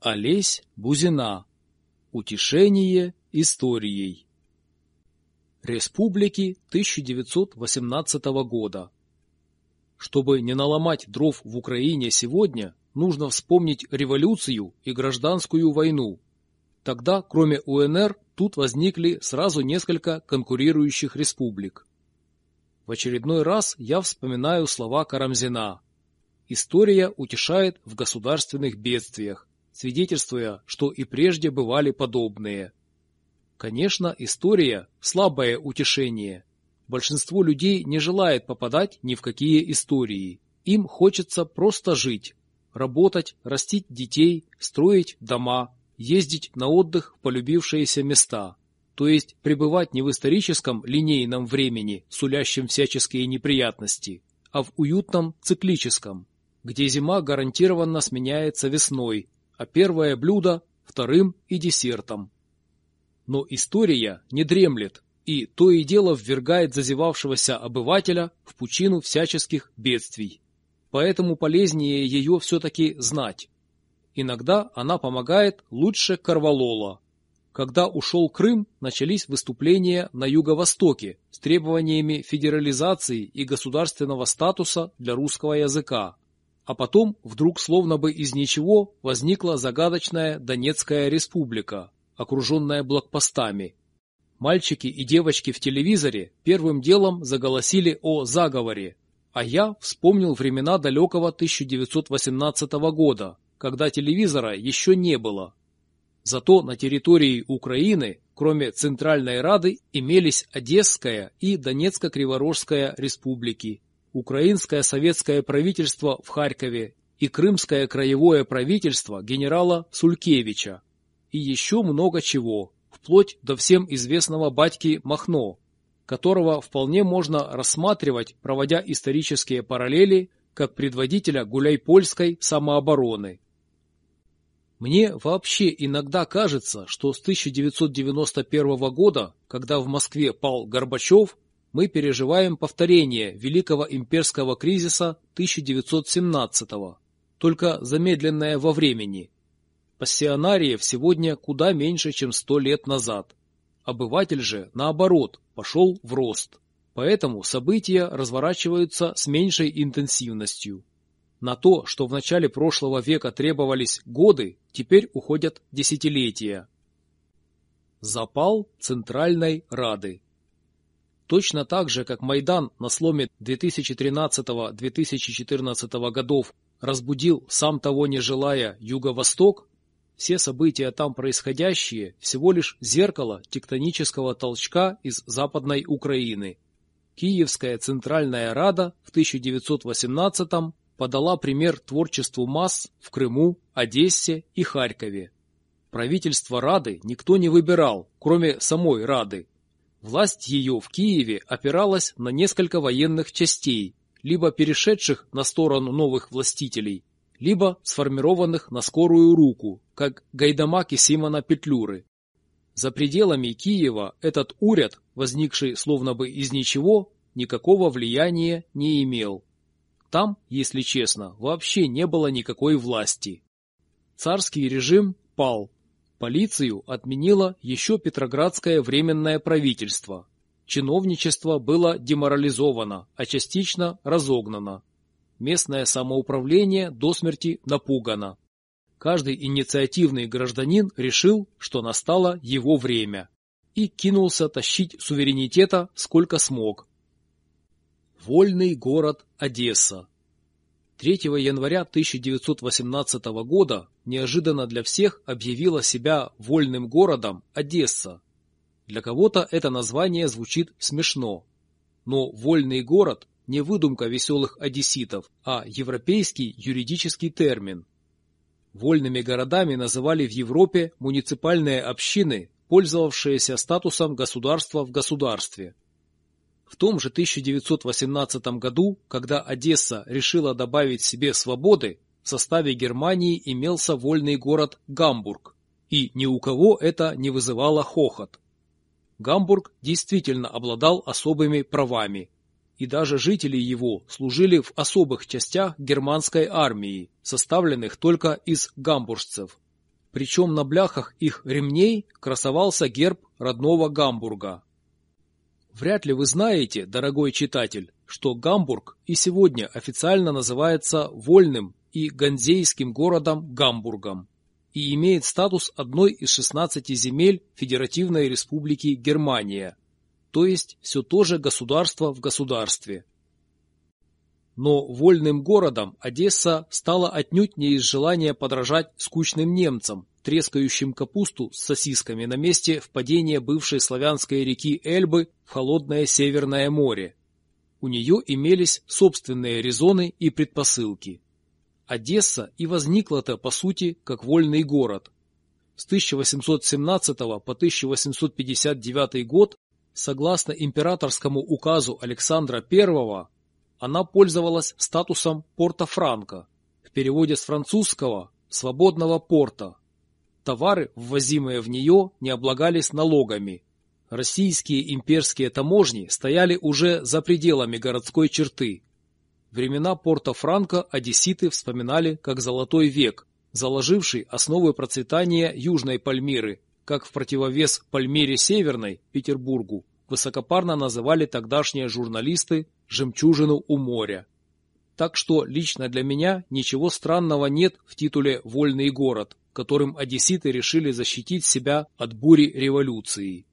Олесь Бузина. Утешение историей. Республики 1918 года. Чтобы не наломать дров в Украине сегодня, нужно вспомнить революцию и гражданскую войну. Тогда, кроме УНР, тут возникли сразу несколько конкурирующих республик. В очередной раз я вспоминаю слова Карамзина. История утешает в государственных бедствиях, свидетельствуя, что и прежде бывали подобные. Конечно, история – слабое утешение. Большинство людей не желает попадать ни в какие истории. Им хочется просто жить, работать, растить детей, строить дома, ездить на отдых в полюбившиеся места – то есть пребывать не в историческом линейном времени, сулящем всяческие неприятности, а в уютном циклическом, где зима гарантированно сменяется весной, а первое блюдо – вторым и десертом. Но история не дремлет, и то и дело ввергает зазевавшегося обывателя в пучину всяческих бедствий. Поэтому полезнее ее все-таки знать. Иногда она помогает лучше корвалола, когда ушел Крым, начались выступления на Юго-Востоке с требованиями федерализации и государственного статуса для русского языка. А потом, вдруг словно бы из ничего, возникла загадочная Донецкая республика, окруженная блокпостами. Мальчики и девочки в телевизоре первым делом заголосили о заговоре, а я вспомнил времена далекого 1918 года, когда телевизора еще не было, Зато на территории Украины, кроме Центральной Рады, имелись Одесская и Донецко-Криворожская республики, Украинское советское правительство в Харькове и Крымское краевое правительство генерала Сулькевича. И еще много чего, вплоть до всем известного батьки Махно, которого вполне можно рассматривать, проводя исторические параллели, как предводителя гуляй-польской самообороны. Мне вообще иногда кажется, что с 1991 года, когда в Москве пал Горбачев, мы переживаем повторение великого имперского кризиса 1917 только замедленное во времени. Пассионариев сегодня куда меньше, чем сто лет назад. Обыватель же, наоборот, пошел в рост. Поэтому события разворачиваются с меньшей интенсивностью. На то, что в начале прошлого века требовались годы, теперь уходят десятилетия. Запал Центральной Рады Точно так же, как Майдан на сломе 2013-2014 годов разбудил, сам того не желая, Юго-Восток, все события там происходящие всего лишь зеркало тектонического толчка из Западной Украины. Киевская Центральная Рада в 1918 подала пример творчеству масс в Крыму, Одессе и Харькове. Правительство Рады никто не выбирал, кроме самой Рады. Власть ее в Киеве опиралась на несколько военных частей, либо перешедших на сторону новых властителей, либо сформированных на скорую руку, как гайдамаки Симона Петлюры. За пределами Киева этот уряд, возникший словно бы из ничего, никакого влияния не имел. Там, если честно, вообще не было никакой власти. Царский режим пал. Полицию отменило еще Петроградское временное правительство. Чиновничество было деморализовано, а частично разогнано. Местное самоуправление до смерти напугано. Каждый инициативный гражданин решил, что настало его время, и кинулся тащить суверенитета сколько смог, Вольный город Одесса. 3 января 1918 года неожиданно для всех объявила себя вольным городом Одесса. Для кого-то это название звучит смешно. Но вольный город не выдумка веселых одесситов, а европейский юридический термин. Вольными городами называли в Европе муниципальные общины, пользовавшиеся статусом государства в государстве. В том же 1918 году, когда Одесса решила добавить себе свободы, в составе Германии имелся вольный город Гамбург, и ни у кого это не вызывало хохот. Гамбург действительно обладал особыми правами, и даже жители его служили в особых частях германской армии, составленных только из гамбуржцев. причем на бляхах их ремней красовался герб родного Гамбурга. Вряд ли вы знаете, дорогой читатель, что Гамбург и сегодня официально называется вольным и ганзейским городом Гамбургом и имеет статус одной из 16 земель Федеративной Республики Германия, то есть все то же государство в государстве. Но вольным городом Одесса стала отнюдь не из желания подражать скучным немцам, трескающим капусту с сосисками на месте впадения бывшей славянской реки Эльбы в холодное Северное море. У нее имелись собственные резоны и предпосылки. Одесса и возникла-то, по сути, как вольный город. С 1817 по 1859 год, согласно императорскому указу Александра I, она пользовалась статусом порта-франко, в переводе с французского «свободного порта». Товары, ввозимые в нее, не облагались налогами. Российские имперские таможни стояли уже за пределами городской черты. Времена порта-франко одесситы вспоминали как «золотой век», заложивший основы процветания Южной Пальмиры, как в противовес Пальмире Северной, Петербургу, высокопарно называли тогдашние журналисты «жемчужину у моря». Так что лично для меня ничего странного нет в титуле «Вольный город», которым одесситы решили защитить себя от бури революции.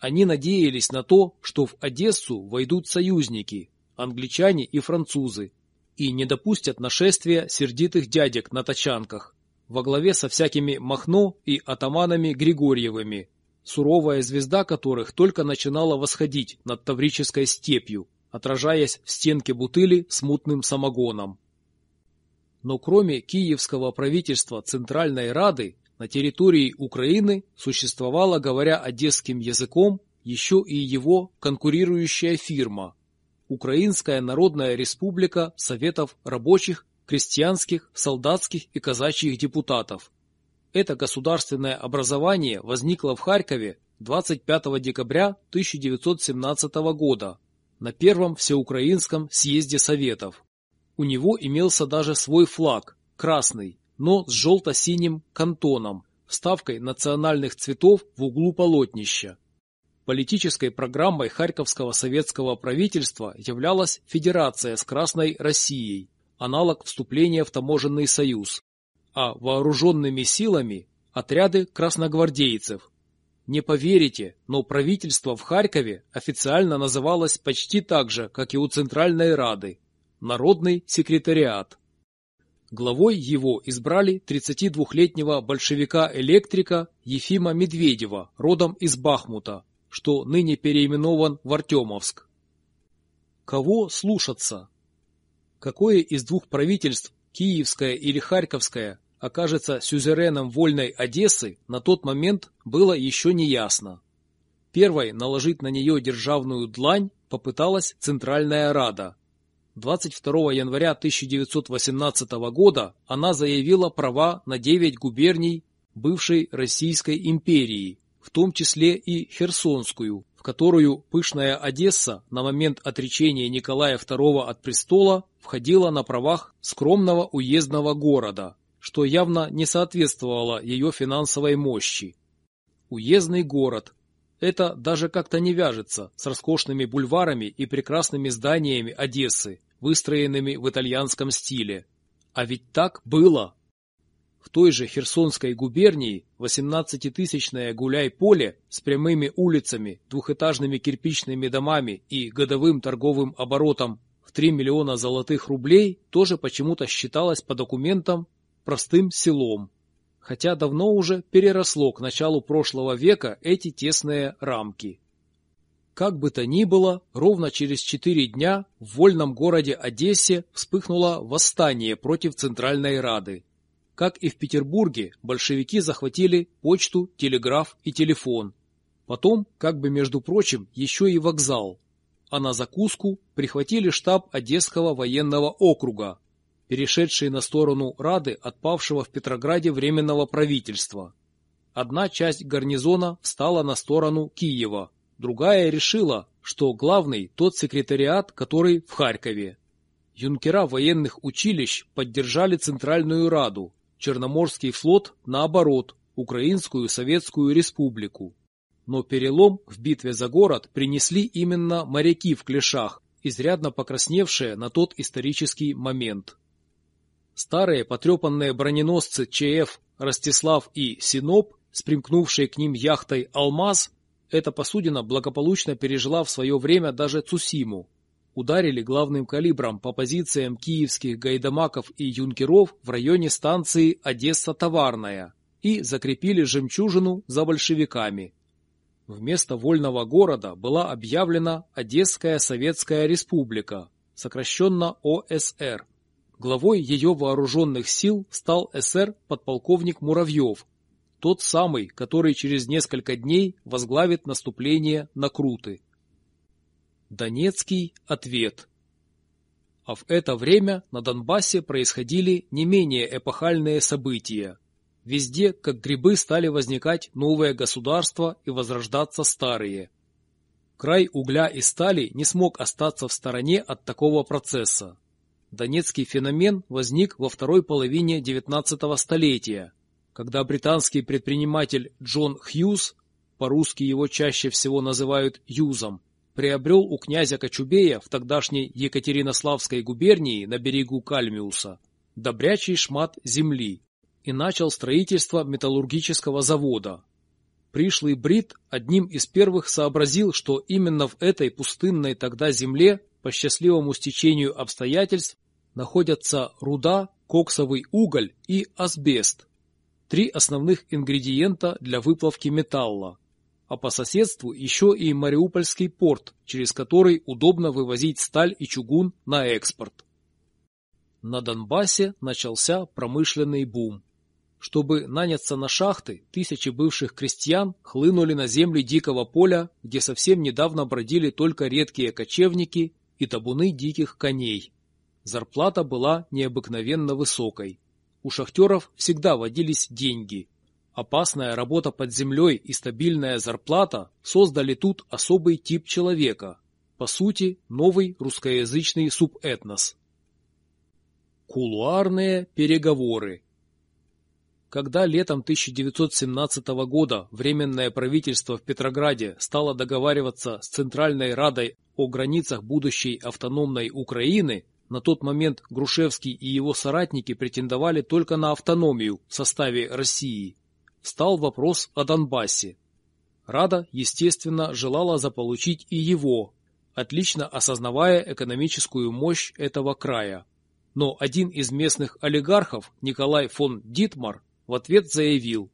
Они надеялись на то, что в Одессу войдут союзники, англичане и французы, и не допустят нашествия сердитых дядек на тачанках, во главе со всякими Махно и атаманами Григорьевыми, суровая звезда которых только начинала восходить над Таврической степью, отражаясь в стенке бутыли с мутным самогоном. Но кроме киевского правительства Центральной Рады, на территории Украины существовала, говоря одесским языком, еще и его конкурирующая фирма – Украинская Народная Республика Советов рабочих, крестьянских, солдатских и казачьих депутатов. Это государственное образование возникло в Харькове 25 декабря 1917 года на Первом Всеукраинском съезде Советов. У него имелся даже свой флаг – красный, но с желто-синим кантоном, вставкой национальных цветов в углу полотнища. Политической программой Харьковского советского правительства являлась Федерация с Красной Россией, аналог вступления в таможенный союз, а вооруженными силами – отряды красногвардейцев. Не поверите, но правительство в Харькове официально называлось почти так же, как и у Центральной Рады Народный секретариат. Главой его избрали 32-летнего большевика-электрика Ефима Медведева, родом из Бахмута, что ныне переименован в Артемовск. Кого слушаться? Какое из двух правительств, Киевское или Харьковское, окажется сюзереном вольной Одессы, на тот момент было еще не ясно. Первой наложить на нее державную длань попыталась Центральная Рада, 22 января 1918 года она заявила права на 9 губерний бывшей Российской империи, в том числе и Херсонскую, в которую пышная Одесса на момент отречения Николая II от престола входила на правах скромного уездного города, что явно не соответствовало ее финансовой мощи. Уездный город. Это даже как-то не вяжется с роскошными бульварами и прекрасными зданиями Одессы, выстроенными в итальянском стиле. А ведь так было. В той же Херсонской губернии 18-тысячное гуляй-поле с прямыми улицами, двухэтажными кирпичными домами и годовым торговым оборотом в 3 миллиона золотых рублей тоже почему-то считалось по документам простым селом, хотя давно уже переросло к началу прошлого века эти тесные рамки. Как бы то ни было, ровно через четыре дня в вольном городе Одессе вспыхнуло восстание против Центральной Рады. Как и в Петербурге, большевики захватили почту, телеграф и телефон. Потом, как бы между прочим, еще и вокзал. А на закуску прихватили штаб Одесского военного округа, перешедший на сторону Рады отпавшего в Петрограде Временного правительства. Одна часть гарнизона встала на сторону Киева, Другая решила, что главный тот секретариат, который в Харькове. Юнкера военных училищ поддержали Центральную Раду, Черноморский флот, наоборот, Украинскую Советскую Республику. Но перелом в битве за город принесли именно моряки в клешах, изрядно покрасневшие на тот исторический момент. Старые потрепанные броненосцы ЧФ «Ростислав» и «Синоп», с примкнувшей к ним яхтой «Алмаз», эта посудина благополучно пережила в свое время даже Цусиму. Ударили главным калибром по позициям киевских гайдамаков и юнкеров в районе станции Одесса-Товарная и закрепили жемчужину за большевиками. Вместо вольного города была объявлена Одесская Советская Республика, сокращенно ОСР, Главой ее вооруженных сил стал СР подполковник Муравьев, тот самый, который через несколько дней возглавит наступление на Круты. Донецкий ответ. А в это время на Донбассе происходили не менее эпохальные события. Везде, как грибы, стали возникать новые государства и возрождаться старые. Край угля и стали не смог остаться в стороне от такого процесса. Донецкий феномен возник во второй половине XIX столетия, когда британский предприниматель Джон Хьюз, по-русски его чаще всего называют Юзом, приобрел у князя Кочубея в тогдашней Екатеринославской губернии на берегу Кальмиуса добрячий шмат земли и начал строительство металлургического завода. Пришлый Брит одним из первых сообразил, что именно в этой пустынной тогда земле по счастливому стечению обстоятельств находятся руда, коксовый уголь и асбест. Три основных ингредиента для выплавки металла. А по соседству еще и Мариупольский порт, через который удобно вывозить сталь и чугун на экспорт. На Донбассе начался промышленный бум. Чтобы наняться на шахты, тысячи бывших крестьян хлынули на земли дикого поля, где совсем недавно бродили только редкие кочевники и табуны диких коней. Зарплата была необыкновенно высокой. У шахтеров всегда водились деньги. Опасная работа под землей и стабильная зарплата создали тут особый тип человека. По сути, новый русскоязычный субэтнос. Кулуарные переговоры когда летом 1917 года Временное правительство в Петрограде стало договариваться с Центральной Радой о границах будущей автономной Украины, на тот момент Грушевский и его соратники претендовали только на автономию в составе России. Стал вопрос о Донбассе. Рада, естественно, желала заполучить и его, отлично осознавая экономическую мощь этого края. Но один из местных олигархов, Николай фон Дитмар, в ответ заявил,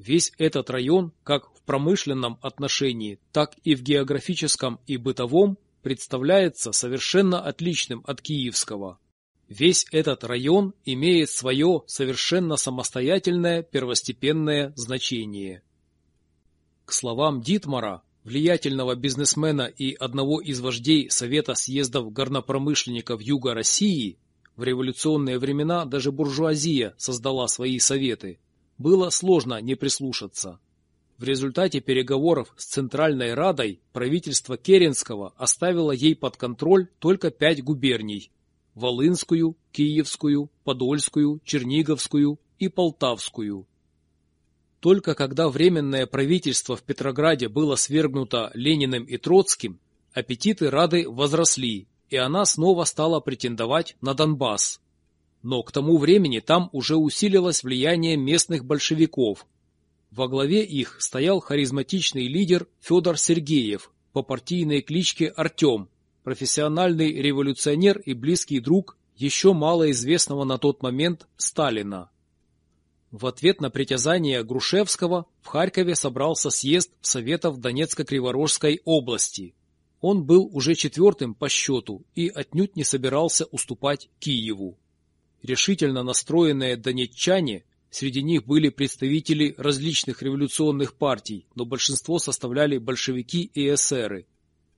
Весь этот район, как в промышленном отношении, так и в географическом и бытовом, представляется совершенно отличным от Киевского. Весь этот район имеет свое совершенно самостоятельное первостепенное значение. К словам Дитмара, влиятельного бизнесмена и одного из вождей Совета съездов горнопромышленников Юга России, в революционные времена даже буржуазия создала свои советы, было сложно не прислушаться. В результате переговоров с Центральной Радой правительство Керенского оставило ей под контроль только пять губерний – Волынскую, Киевскую, Подольскую, Черниговскую и Полтавскую. Только когда Временное правительство в Петрограде было свергнуто Лениным и Троцким, аппетиты Рады возросли, и она снова стала претендовать на Донбасс. Но к тому времени там уже усилилось влияние местных большевиков. Во главе их стоял харизматичный лидер Федор Сергеев по партийной кличке Артем, профессиональный революционер и близкий друг еще малоизвестного на тот момент Сталина. В ответ на притязание Грушевского в Харькове собрался съезд Советов Донецко-Криворожской области – он был уже четвертым по счету и отнюдь не собирался уступать Киеву. Решительно настроенные донеччане, среди них были представители различных революционных партий, но большинство составляли большевики и эсеры.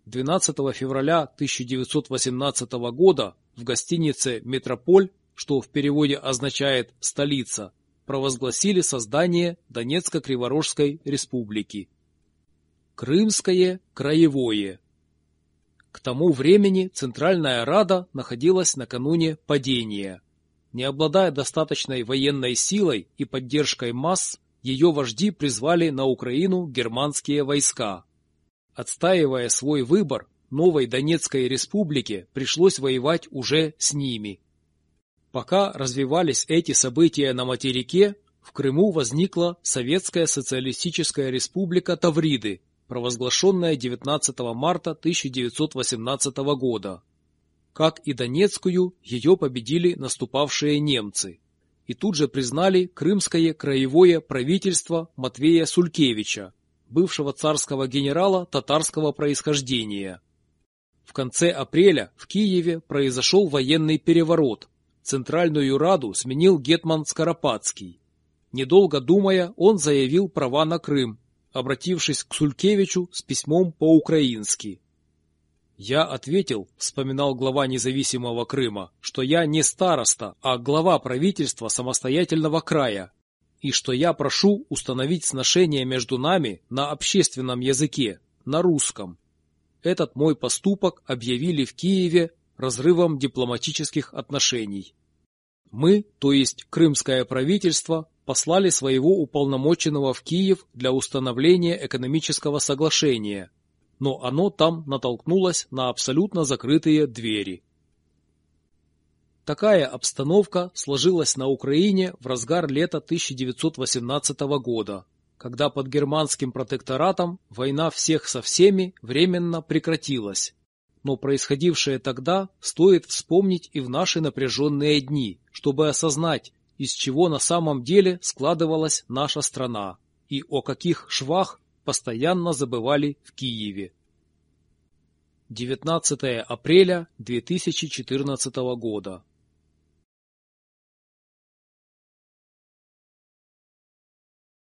12 февраля 1918 года в гостинице «Метрополь», что в переводе означает «столица», провозгласили создание Донецко-Криворожской республики. Крымское краевое к тому времени Центральная Рада находилась накануне падения. Не обладая достаточной военной силой и поддержкой масс, ее вожди призвали на Украину германские войска. Отстаивая свой выбор, новой Донецкой республике пришлось воевать уже с ними. Пока развивались эти события на материке, в Крыму возникла Советская социалистическая республика Тавриды, провозглашенная 19 марта 1918 года. Как и Донецкую, ее победили наступавшие немцы. И тут же признали крымское краевое правительство Матвея Сулькевича, бывшего царского генерала татарского происхождения. В конце апреля в Киеве произошел военный переворот. Центральную Раду сменил гетман Скоропадский. Недолго думая, он заявил права на Крым, обратившись к Сулькевичу с письмом по-украински. «Я ответил, — вспоминал глава независимого Крыма, — что я не староста, а глава правительства самостоятельного края, и что я прошу установить сношение между нами на общественном языке, на русском. Этот мой поступок объявили в Киеве разрывом дипломатических отношений. Мы, то есть крымское правительство, послали своего уполномоченного в Киев для установления экономического соглашения, но оно там натолкнулось на абсолютно закрытые двери. Такая обстановка сложилась на Украине в разгар лета 1918 года, когда под германским протекторатом война всех со всеми временно прекратилась. Но происходившее тогда стоит вспомнить и в наши напряженные дни, чтобы осознать, из чего на самом деле складывалась наша страна и о каких швах постоянно забывали в Киеве. 19 апреля 2014 года.